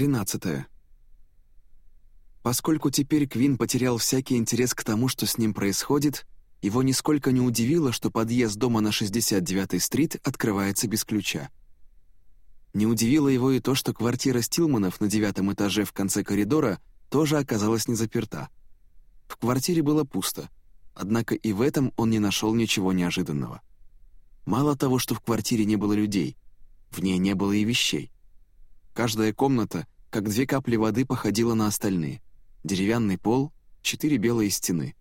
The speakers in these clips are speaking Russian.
13. Поскольку теперь Квин потерял всякий интерес к тому, что с ним происходит, его нисколько не удивило, что подъезд дома на 69-й стрит открывается без ключа. Не удивило его и то, что квартира Стилманов на девятом этаже в конце коридора тоже оказалась не заперта. В квартире было пусто, однако и в этом он не нашел ничего неожиданного. Мало того, что в квартире не было людей, в ней не было и вещей. Каждая комната, как две капли воды, походила на остальные. Деревянный пол, четыре белые стены.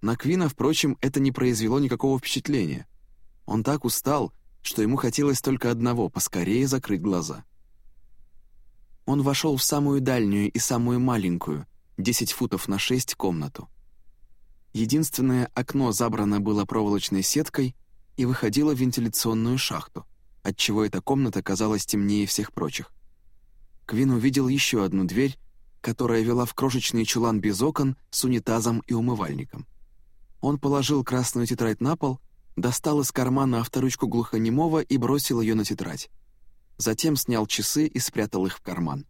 На Квина, впрочем, это не произвело никакого впечатления. Он так устал, что ему хотелось только одного — поскорее закрыть глаза. Он вошел в самую дальнюю и самую маленькую, 10 футов на 6 комнату. Единственное окно забрано было проволочной сеткой и выходило в вентиляционную шахту, отчего эта комната казалась темнее всех прочих. Квин увидел еще одну дверь, которая вела в крошечный чулан без окон с унитазом и умывальником. Он положил красную тетрадь на пол, достал из кармана авторучку глухонемого и бросил ее на тетрадь. Затем снял часы и спрятал их в карман.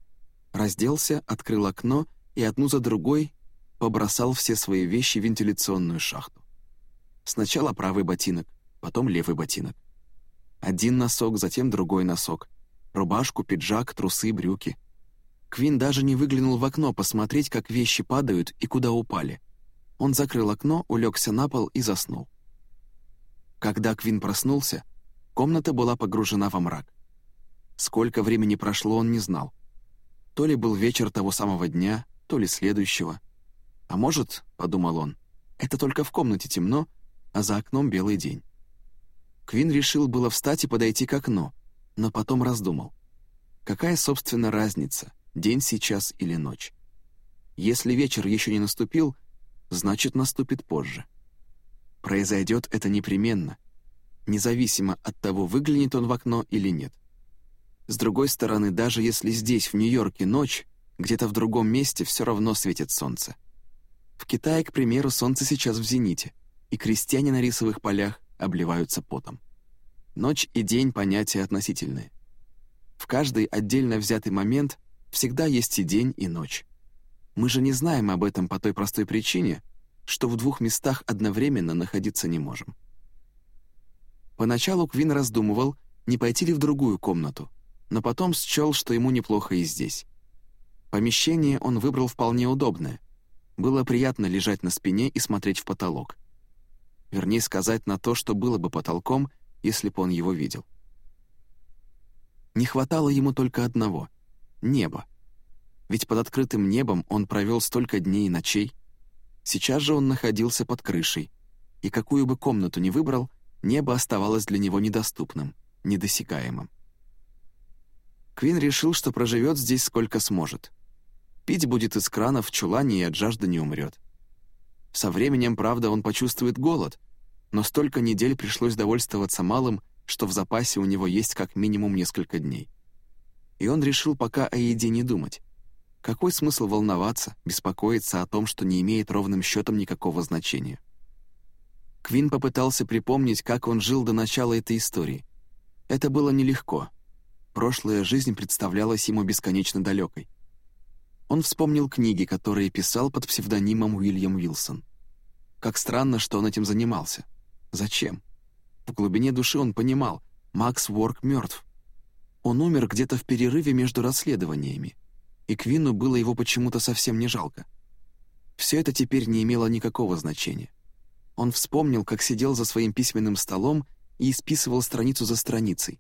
Разделся, открыл окно и одну за другой побросал все свои вещи в вентиляционную шахту. Сначала правый ботинок, потом левый ботинок. Один носок, затем другой носок — Рубашку, пиджак, трусы, брюки. Квин даже не выглянул в окно посмотреть, как вещи падают и куда упали. Он закрыл окно, улегся на пол и заснул. Когда Квин проснулся, комната была погружена во мрак. Сколько времени прошло, он не знал. То ли был вечер того самого дня, то ли следующего. А может, — подумал он, — это только в комнате темно, а за окном белый день. Квин решил было встать и подойти к окну, но потом раздумал. Какая, собственно, разница, день сейчас или ночь? Если вечер еще не наступил, значит, наступит позже. Произойдет это непременно, независимо от того, выглянет он в окно или нет. С другой стороны, даже если здесь, в Нью-Йорке, ночь, где-то в другом месте все равно светит солнце. В Китае, к примеру, солнце сейчас в зените, и крестьяне на рисовых полях обливаются потом. Ночь и день — понятия относительные. В каждый отдельно взятый момент всегда есть и день, и ночь. Мы же не знаем об этом по той простой причине, что в двух местах одновременно находиться не можем. Поначалу Квин раздумывал, не пойти ли в другую комнату, но потом счел, что ему неплохо и здесь. Помещение он выбрал вполне удобное. Было приятно лежать на спине и смотреть в потолок. Вернее сказать, на то, что было бы потолком — если бы он его видел. Не хватало ему только одного — неба. Ведь под открытым небом он провел столько дней и ночей. Сейчас же он находился под крышей, и какую бы комнату ни выбрал, небо оставалось для него недоступным, недосягаемым. Квин решил, что проживет здесь сколько сможет. Пить будет из крана в чулане и от жажды не умрет. Со временем, правда, он почувствует голод — но столько недель пришлось довольствоваться малым, что в запасе у него есть как минимум несколько дней. И он решил пока о еде не думать. Какой смысл волноваться, беспокоиться о том, что не имеет ровным счетом никакого значения? Квин попытался припомнить, как он жил до начала этой истории. Это было нелегко. Прошлая жизнь представлялась ему бесконечно далекой. Он вспомнил книги, которые писал под псевдонимом Уильям Уилсон. Как странно, что он этим занимался. Зачем? В глубине души он понимал, Макс Уорк мертв. Он умер где-то в перерыве между расследованиями, и Квину было его почему-то совсем не жалко. Все это теперь не имело никакого значения. Он вспомнил, как сидел за своим письменным столом и исписывал страницу за страницей.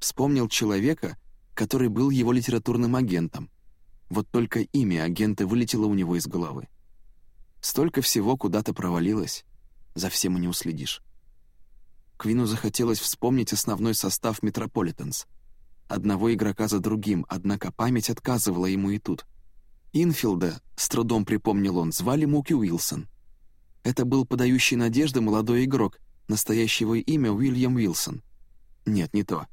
Вспомнил человека, который был его литературным агентом. Вот только имя агента вылетело у него из головы. Столько всего куда-то провалилось за всем и не уследишь. Квину захотелось вспомнить основной состав Метрополитенс. Одного игрока за другим, однако память отказывала ему и тут. Инфилда, с трудом припомнил он, звали Муки Уилсон. Это был подающий надежды молодой игрок, настоящее имя Уильям Уилсон. Нет, не то.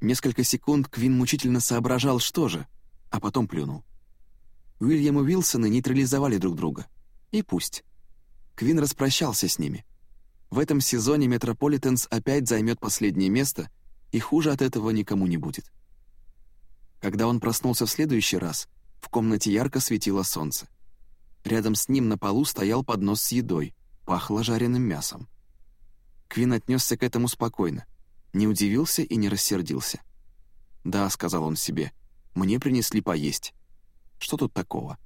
Несколько секунд Квин мучительно соображал, что же, а потом плюнул. Уильям и Уилсоны нейтрализовали друг друга. И пусть. Квин распрощался с ними. В этом сезоне Метрополитенс опять займет последнее место, и хуже от этого никому не будет. Когда он проснулся в следующий раз, в комнате ярко светило солнце. Рядом с ним на полу стоял поднос с едой, пахло жареным мясом. Квин отнесся к этому спокойно, не удивился и не рассердился. «Да», — сказал он себе, — «мне принесли поесть. Что тут такого?»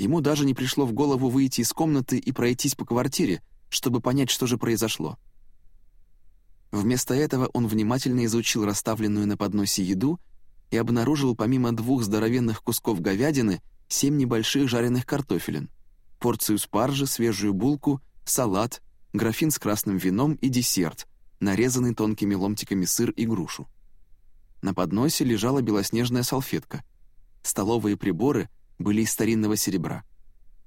Ему даже не пришло в голову выйти из комнаты и пройтись по квартире, чтобы понять, что же произошло. Вместо этого он внимательно изучил расставленную на подносе еду и обнаружил помимо двух здоровенных кусков говядины семь небольших жареных картофелин, порцию спаржи, свежую булку, салат, графин с красным вином и десерт, нарезанный тонкими ломтиками сыр и грушу. На подносе лежала белоснежная салфетка. Столовые приборы были из старинного серебра.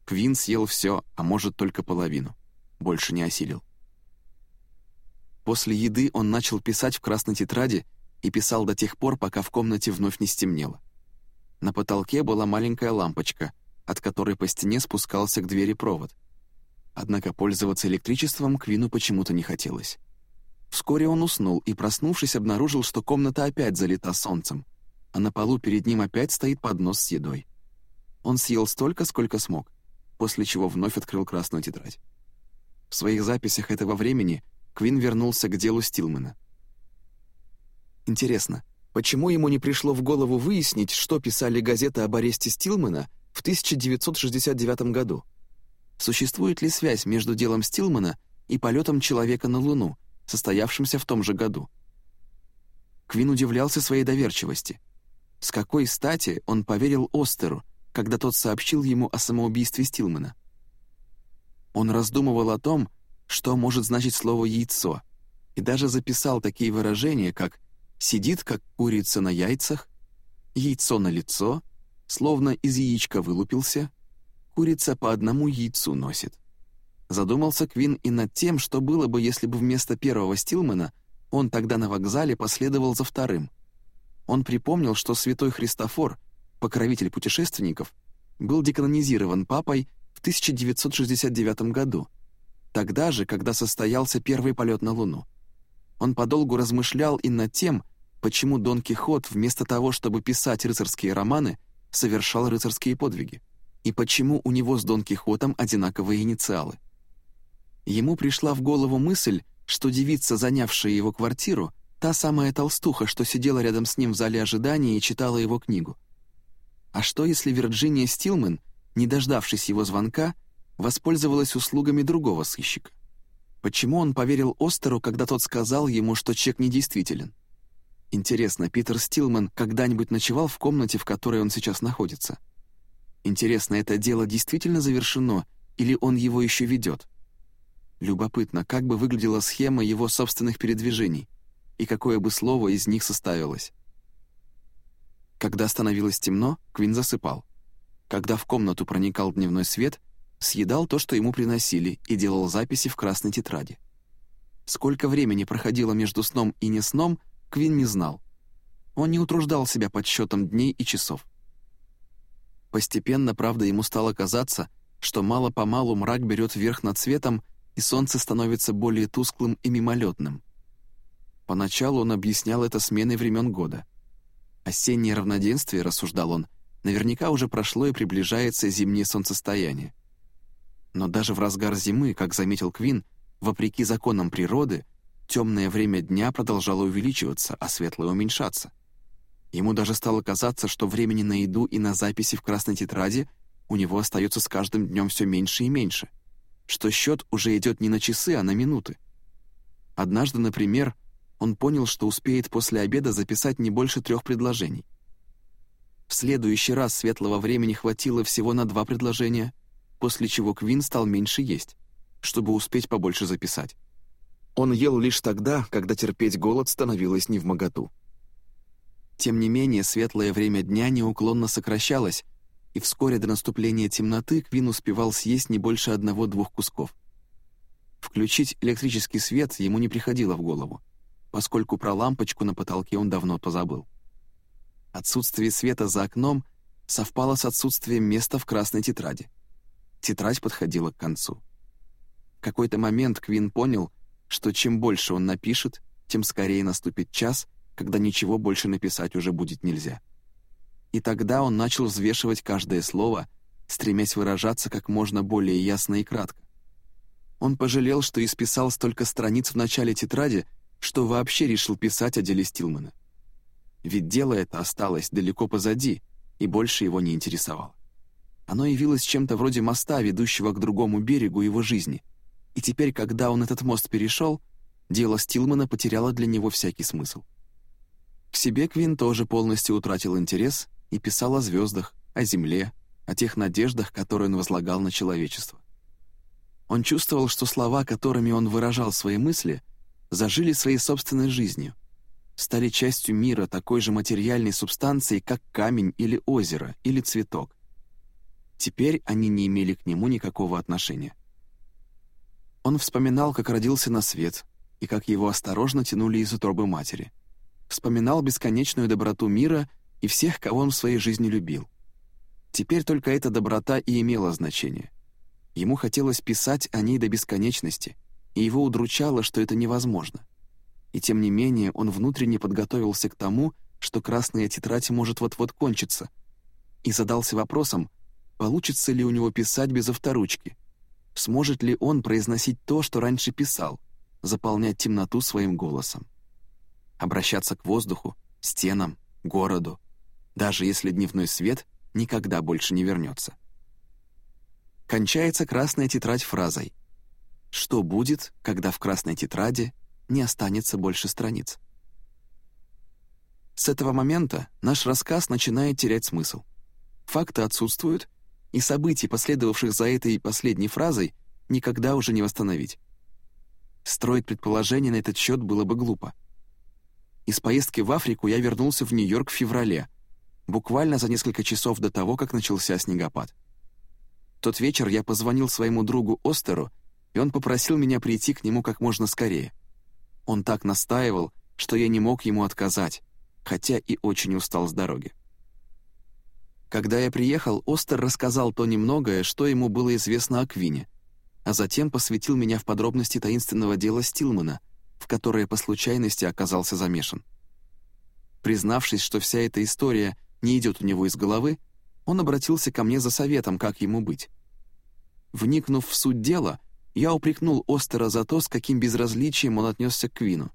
Квин съел все, а может, только половину. Больше не осилил. После еды он начал писать в красной тетради и писал до тех пор, пока в комнате вновь не стемнело. На потолке была маленькая лампочка, от которой по стене спускался к двери провод. Однако пользоваться электричеством Квину почему-то не хотелось. Вскоре он уснул и, проснувшись, обнаружил, что комната опять залита солнцем, а на полу перед ним опять стоит поднос с едой. Он съел столько, сколько смог, после чего вновь открыл красную тетрадь. В своих записях этого времени Квин вернулся к делу Стилмана. Интересно, почему ему не пришло в голову выяснить, что писали газеты об аресте Стилмана в 1969 году? Существует ли связь между делом Стилмана и полетом человека на Луну, состоявшимся в том же году? Квин удивлялся своей доверчивости. С какой стати он поверил Остеру, когда тот сообщил ему о самоубийстве Стилмана? Он раздумывал о том, что может значить слово «яйцо», и даже записал такие выражения, как «сидит, как курица на яйцах», «яйцо на лицо», словно из яичка вылупился, «курица по одному яйцу носит». Задумался Квин и над тем, что было бы, если бы вместо первого Стилмана он тогда на вокзале последовал за вторым. Он припомнил, что святой Христофор, покровитель путешественников, был деканонизирован папой в 1969 году, тогда же, когда состоялся первый полет на Луну. Он подолгу размышлял и над тем, почему Дон Кихот вместо того, чтобы писать рыцарские романы, совершал рыцарские подвиги, и почему у него с Дон Кихотом одинаковые инициалы. Ему пришла в голову мысль, что девица, занявшая его квартиру, та самая толстуха, что сидела рядом с ним в зале ожидания и читала его книгу. А что, если Вирджиния Стилман, не дождавшись его звонка, воспользовалась услугами другого сыщика. Почему он поверил Остеру, когда тот сказал ему, что чек недействителен? Интересно, Питер Стилман когда-нибудь ночевал в комнате, в которой он сейчас находится? Интересно, это дело действительно завершено, или он его еще ведет? Любопытно, как бы выглядела схема его собственных передвижений, и какое бы слово из них составилось. Когда становилось темно, Квин засыпал. Когда в комнату проникал дневной свет — съедал то, что ему приносили, и делал записи в красной тетради. Сколько времени проходило между сном и не сном, Квин не знал. Он не утруждал себя подсчетом дней и часов. Постепенно, правда, ему стало казаться, что мало-помалу мрак берет верх над светом, и солнце становится более тусклым и мимолетным. Поначалу он объяснял это сменой времен года. Осеннее равноденствие, рассуждал он, наверняка уже прошло и приближается зимнее солнцестояние. Но даже в разгар зимы, как заметил Квин, вопреки законам природы, темное время дня продолжало увеличиваться, а светлое уменьшаться. Ему даже стало казаться, что времени на еду и на записи в красной тетради у него остается с каждым днем все меньше и меньше, что счет уже идет не на часы, а на минуты. Однажды, например, он понял, что успеет после обеда записать не больше трех предложений. В следующий раз светлого времени хватило всего на два предложения, после чего Квин стал меньше есть, чтобы успеть побольше записать. Он ел лишь тогда, когда терпеть голод становилось невмоготу. Тем не менее, светлое время дня неуклонно сокращалось, и вскоре до наступления темноты Квин успевал съесть не больше одного-двух кусков. Включить электрический свет ему не приходило в голову, поскольку про лампочку на потолке он давно позабыл. Отсутствие света за окном совпало с отсутствием места в красной тетради — Тетрадь подходила к концу. В какой-то момент Квин понял, что чем больше он напишет, тем скорее наступит час, когда ничего больше написать уже будет нельзя. и тогда он начал взвешивать каждое слово, стремясь выражаться как можно более ясно и кратко. Он пожалел, что исписал столько страниц в начале тетради, что вообще решил писать о деле Стилмана. Ведь дело это осталось далеко позади и больше его не интересовало. Оно явилось чем-то вроде моста, ведущего к другому берегу его жизни. И теперь, когда он этот мост перешел, дело Стилмана потеряло для него всякий смысл. К себе Квин тоже полностью утратил интерес и писал о звездах, о земле, о тех надеждах, которые он возлагал на человечество. Он чувствовал, что слова, которыми он выражал свои мысли, зажили своей собственной жизнью, стали частью мира такой же материальной субстанции, как камень или озеро, или цветок. Теперь они не имели к нему никакого отношения. Он вспоминал, как родился на свет, и как его осторожно тянули из утробы матери. Вспоминал бесконечную доброту мира и всех, кого он в своей жизни любил. Теперь только эта доброта и имела значение. Ему хотелось писать о ней до бесконечности, и его удручало, что это невозможно. И тем не менее он внутренне подготовился к тому, что красная тетрадь может вот-вот кончиться, и задался вопросом, получится ли у него писать без авторучки, сможет ли он произносить то, что раньше писал, заполнять темноту своим голосом, обращаться к воздуху, стенам, городу, даже если дневной свет никогда больше не вернется. Кончается красная тетрадь фразой «Что будет, когда в красной тетради не останется больше страниц?» С этого момента наш рассказ начинает терять смысл. Факты отсутствуют, и событий, последовавших за этой последней фразой, никогда уже не восстановить. Строить предположения на этот счет было бы глупо. Из поездки в Африку я вернулся в Нью-Йорк в феврале, буквально за несколько часов до того, как начался снегопад. В тот вечер я позвонил своему другу Остеру, и он попросил меня прийти к нему как можно скорее. Он так настаивал, что я не мог ему отказать, хотя и очень устал с дороги. Когда я приехал, Остер рассказал то немногое, что ему было известно о Квине, а затем посвятил меня в подробности таинственного дела Стилмана, в которое по случайности оказался замешан. Признавшись, что вся эта история не идет у него из головы, он обратился ко мне за советом, как ему быть. Вникнув в суть дела, я упрекнул Остера за то, с каким безразличием он отнесся к Квину.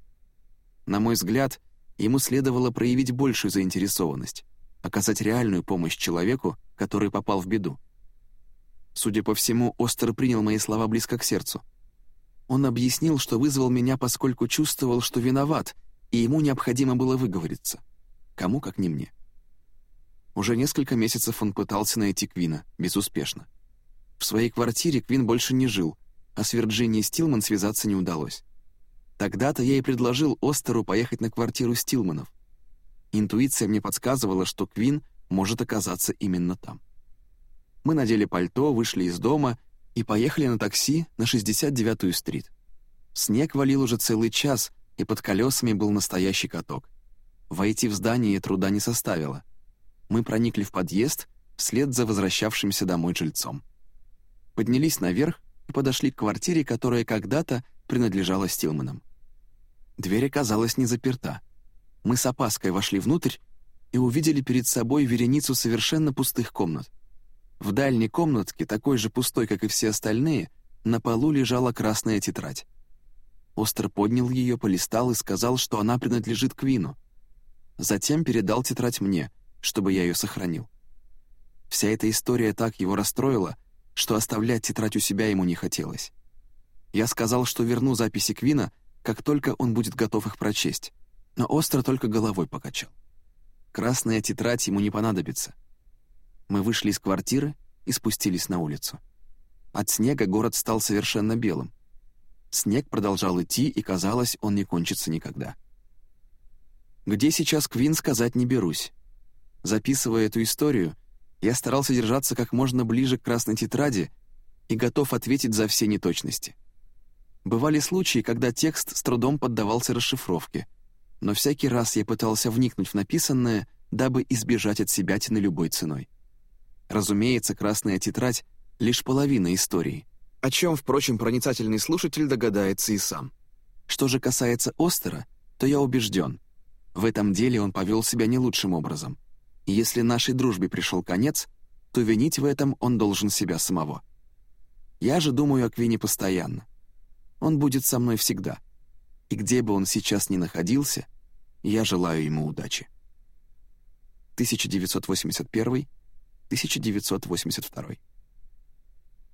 На мой взгляд, ему следовало проявить большую заинтересованность оказать реальную помощь человеку, который попал в беду. Судя по всему, Остер принял мои слова близко к сердцу. Он объяснил, что вызвал меня, поскольку чувствовал, что виноват, и ему необходимо было выговориться. Кому, как не мне. Уже несколько месяцев он пытался найти Квина, безуспешно. В своей квартире Квин больше не жил, а с Вирджинией Стилман связаться не удалось. Тогда-то я и предложил Остеру поехать на квартиру Стилманов. Интуиция мне подсказывала, что Квин может оказаться именно там. Мы надели пальто, вышли из дома и поехали на такси на 69-ю стрит. Снег валил уже целый час, и под колесами был настоящий каток. Войти в здание труда не составило. Мы проникли в подъезд вслед за возвращавшимся домой жильцом. Поднялись наверх и подошли к квартире, которая когда-то принадлежала Стилманам. Дверь оказалась не заперта — мы с опаской вошли внутрь и увидели перед собой вереницу совершенно пустых комнат. В дальней комнатке, такой же пустой, как и все остальные, на полу лежала красная тетрадь. Остер поднял ее, полистал и сказал, что она принадлежит Квину. Затем передал тетрадь мне, чтобы я ее сохранил. Вся эта история так его расстроила, что оставлять тетрадь у себя ему не хотелось. Я сказал, что верну записи Квина, как только он будет готов их прочесть но остро только головой покачал. Красная тетрадь ему не понадобится. Мы вышли из квартиры и спустились на улицу. От снега город стал совершенно белым. Снег продолжал идти, и, казалось, он не кончится никогда. Где сейчас Квин, сказать не берусь. Записывая эту историю, я старался держаться как можно ближе к красной тетради и готов ответить за все неточности. Бывали случаи, когда текст с трудом поддавался расшифровке — но всякий раз я пытался вникнуть в написанное, дабы избежать от себя на любой ценой. Разумеется, красная тетрадь — лишь половина истории, о чем, впрочем, проницательный слушатель догадается и сам. Что же касается Остера, то я убежден, в этом деле он повел себя не лучшим образом. Если нашей дружбе пришел конец, то винить в этом он должен себя самого. Я же думаю о Квине постоянно. Он будет со мной всегда. И где бы он сейчас ни находился, я желаю ему удачи. 1981-1982